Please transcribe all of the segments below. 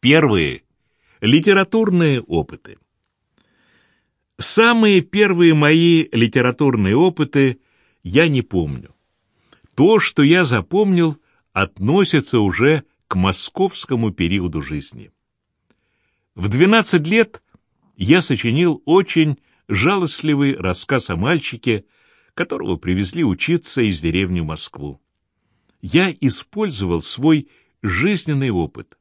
Первые – литературные опыты. Самые первые мои литературные опыты я не помню. То, что я запомнил, относится уже к московскому периоду жизни. В 12 лет я сочинил очень жалостливый рассказ о мальчике, которого привезли учиться из деревни в Москву. Я использовал свой жизненный опыт.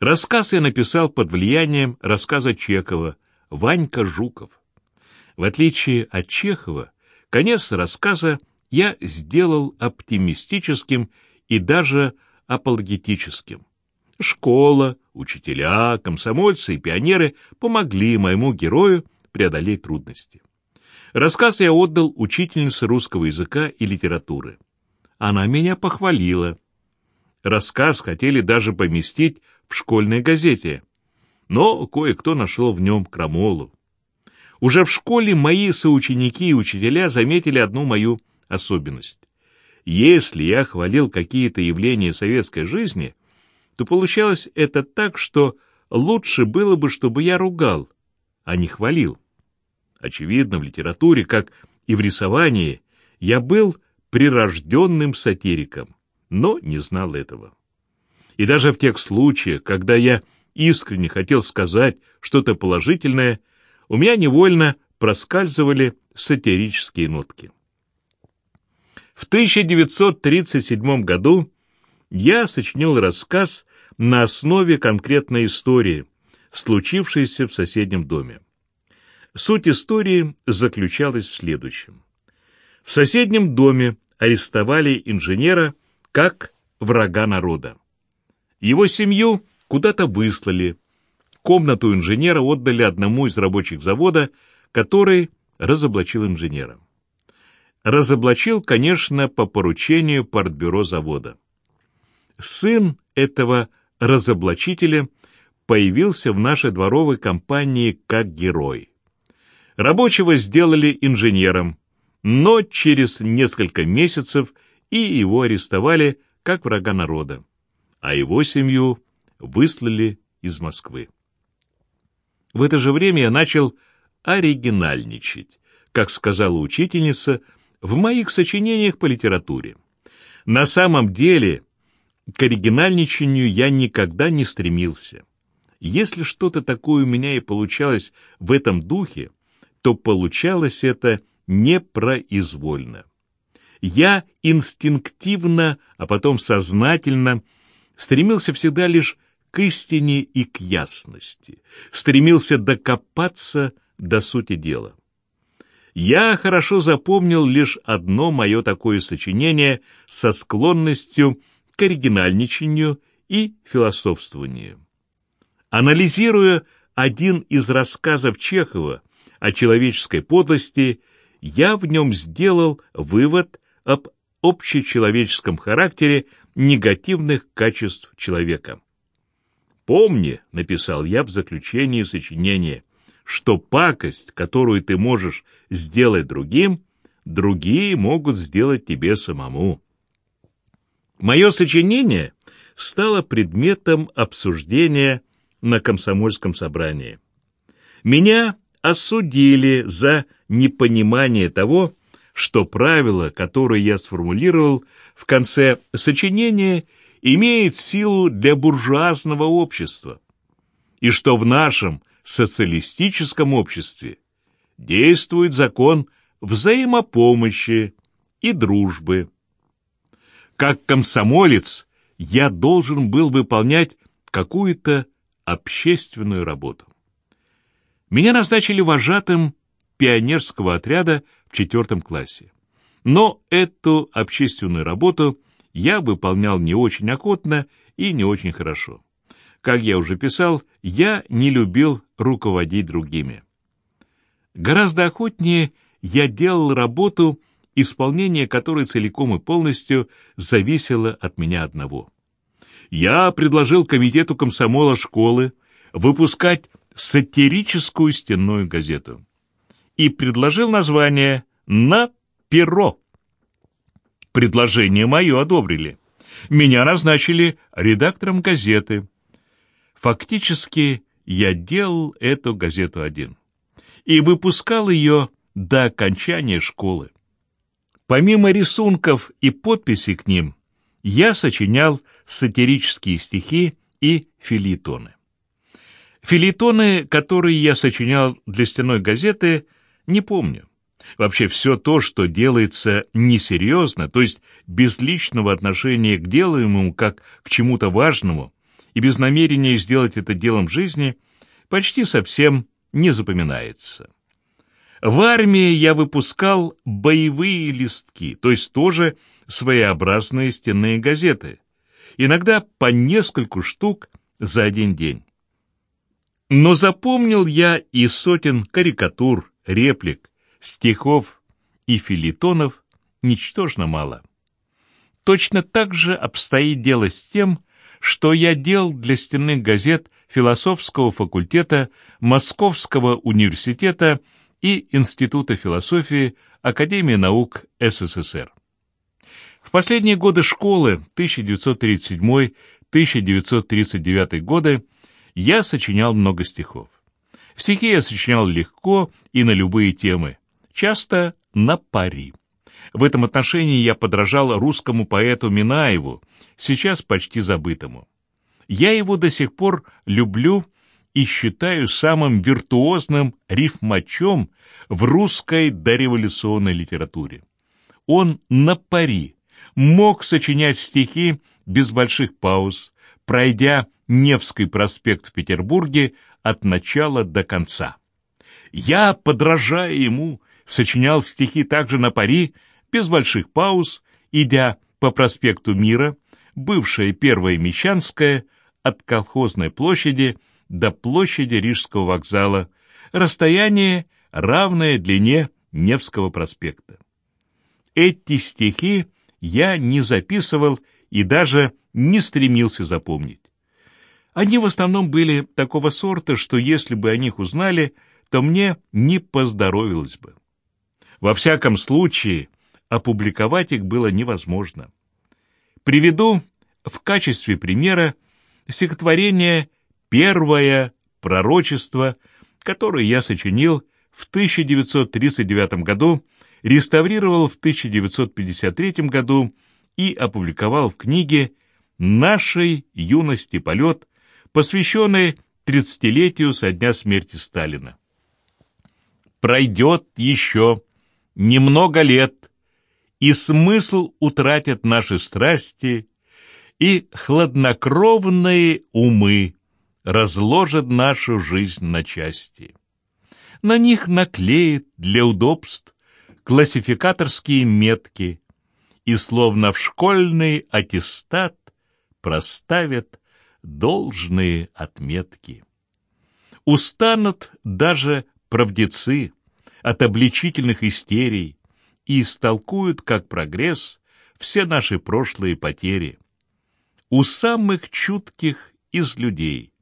Рассказ я написал под влиянием рассказа Чехова «Ванька Жуков». В отличие от Чехова, конец рассказа я сделал оптимистическим и даже апологетическим. Школа, учителя, комсомольцы и пионеры помогли моему герою преодолеть трудности. Рассказ я отдал учительнице русского языка и литературы. Она меня похвалила. Рассказ хотели даже поместить в школьной газете, но кое-кто нашел в нем крамолу. Уже в школе мои соученики и учителя заметили одну мою особенность. Если я хвалил какие-то явления советской жизни, то получалось это так, что лучше было бы, чтобы я ругал, а не хвалил. Очевидно, в литературе, как и в рисовании, я был прирожденным сатириком, но не знал этого. И даже в тех случаях, когда я искренне хотел сказать что-то положительное, у меня невольно проскальзывали сатирические нотки. В 1937 году я сочинил рассказ на основе конкретной истории, случившейся в соседнем доме. Суть истории заключалась в следующем. В соседнем доме арестовали инженера как врага народа. Его семью куда-то выслали. Комнату инженера отдали одному из рабочих завода, который разоблачил инженера. Разоблачил, конечно, по поручению партбюро завода. Сын этого разоблачителя появился в нашей дворовой компании как герой. Рабочего сделали инженером, но через несколько месяцев и его арестовали как врага народа а его семью выслали из Москвы. В это же время я начал оригинальничать, как сказала учительница, в моих сочинениях по литературе. На самом деле, к оригинальничанию я никогда не стремился. Если что-то такое у меня и получалось в этом духе, то получалось это непроизвольно. Я инстинктивно, а потом сознательно стремился всегда лишь к истине и к ясности, стремился докопаться до сути дела. Я хорошо запомнил лишь одно мое такое сочинение со склонностью к оригинальничанию и философствованию. Анализируя один из рассказов Чехова о человеческой подлости, я в нем сделал вывод об общечеловеческом характере негативных качеств человека. «Помни», — написал я в заключении сочинения, «что пакость, которую ты можешь сделать другим, другие могут сделать тебе самому». Мое сочинение стало предметом обсуждения на комсомольском собрании. Меня осудили за непонимание того, что правило, которое я сформулировал в конце сочинения, имеет силу для буржуазного общества, и что в нашем социалистическом обществе действует закон взаимопомощи и дружбы. Как комсомолец я должен был выполнять какую-то общественную работу. Меня назначили вожатым пионерского отряда в четвертом классе. Но эту общественную работу я выполнял не очень охотно и не очень хорошо. Как я уже писал, я не любил руководить другими. Гораздо охотнее я делал работу, исполнение которой целиком и полностью зависело от меня одного. Я предложил комитету комсомола школы выпускать сатирическую стенную газету и предложил название «На перо». Предложение мое одобрили. Меня назначили редактором газеты. Фактически я делал эту газету один и выпускал ее до окончания школы. Помимо рисунков и подписей к ним, я сочинял сатирические стихи и филитоны. Филитоны, которые я сочинял для стеной газеты, не помню. Вообще все то, что делается несерьезно, то есть без личного отношения к делаемому как к чему-то важному и без намерения сделать это делом жизни, почти совсем не запоминается. В армии я выпускал боевые листки, то есть тоже своеобразные стенные газеты, иногда по нескольку штук за один день. Но запомнил я и сотен карикатур, реплик, стихов и филитонов ничтожно мало. Точно так же обстоит дело с тем, что я делал для стенных газет философского факультета Московского университета и Института философии Академии наук СССР. В последние годы школы 1937-1939 годы я сочинял много стихов. Стихи я сочинял легко и на любые темы, часто на пари. В этом отношении я подражал русскому поэту Минаеву, сейчас почти забытому. Я его до сих пор люблю и считаю самым виртуозным рифмачом в русской дореволюционной литературе. Он на пари мог сочинять стихи без больших пауз, пройдя Невский проспект в Петербурге от начала до конца. Я, подражая ему, сочинял стихи также на пари, без больших пауз, идя по проспекту Мира, бывшая Первая Мещанская, от колхозной площади до площади Рижского вокзала, расстояние, равное длине Невского проспекта. Эти стихи я не записывал и даже не стремился запомнить. Они в основном были такого сорта, что если бы о них узнали, то мне не поздоровилось бы. Во всяком случае, опубликовать их было невозможно. Приведу в качестве примера стихотворение «Первое пророчество», которое я сочинил в 1939 году, реставрировал в 1953 году и опубликовал в книге «Нашей юности полет», посвященной тридцатилетию со дня смерти Сталина. Пройдет еще немного лет, и смысл утратят наши страсти, и хладнокровные умы разложат нашу жизнь на части. На них наклеят для удобств классификаторские метки и словно в школьный аттестат проставят должные отметки. Устанут даже правдецы от обличительных истерий и истолкуют как прогресс все наши прошлые потери. У самых чутких из людей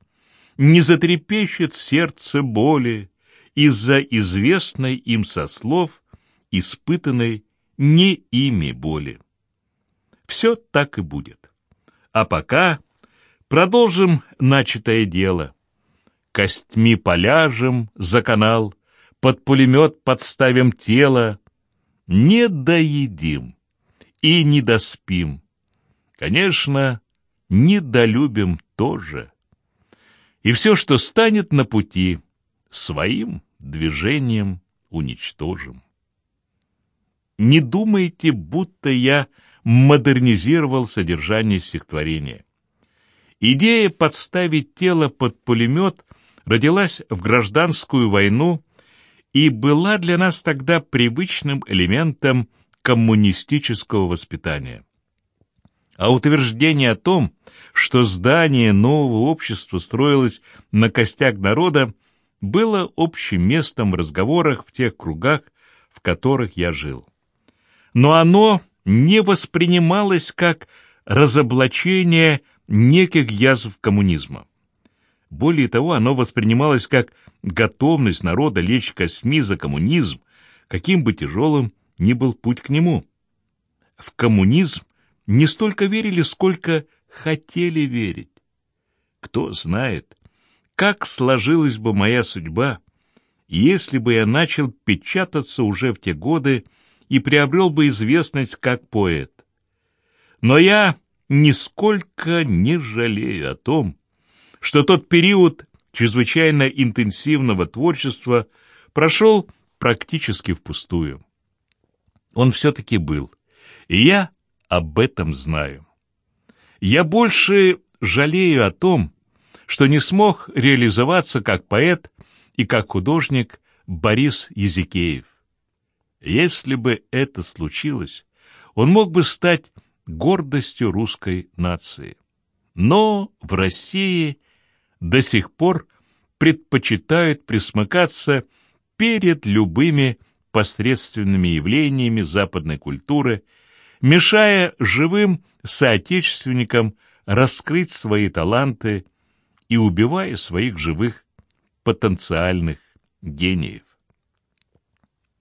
не затрепещет сердце боли из-за известной им со слов, испытанной не ими боли. Все так и будет. А пока продолжим начатое дело. Костьми поляжем за канал, под пулемет подставим тело, не доедим и не доспим. Конечно, недолюбим тоже. И все, что станет на пути, своим движением уничтожим. Не думайте, будто я модернизировал содержание стихотворения. Идея подставить тело под пулемет родилась в гражданскую войну и была для нас тогда привычным элементом коммунистического воспитания. А утверждение о том, что здание нового общества строилось на костях народа, было общим местом в разговорах в тех кругах, в которых я жил. Но оно не воспринималось как разоблачение неких язв коммунизма. Более того, оно воспринималось как готовность народа лечь косьми за коммунизм, каким бы тяжелым ни был путь к нему. В коммунизм не столько верили, сколько хотели верить. Кто знает, как сложилась бы моя судьба, если бы я начал печататься уже в те годы и приобрел бы известность как поэт. Но я нисколько не жалею о том, что тот период чрезвычайно интенсивного творчества прошел практически впустую. Он все-таки был, и я об этом знаю. Я больше жалею о том, что не смог реализоваться как поэт и как художник Борис Языкеев. Если бы это случилось, он мог бы стать гордостью русской нации. Но в России до сих пор предпочитают присмыкаться перед любыми посредственными явлениями западной культуры, мешая живым соотечественникам раскрыть свои таланты и убивая своих живых потенциальных гениев.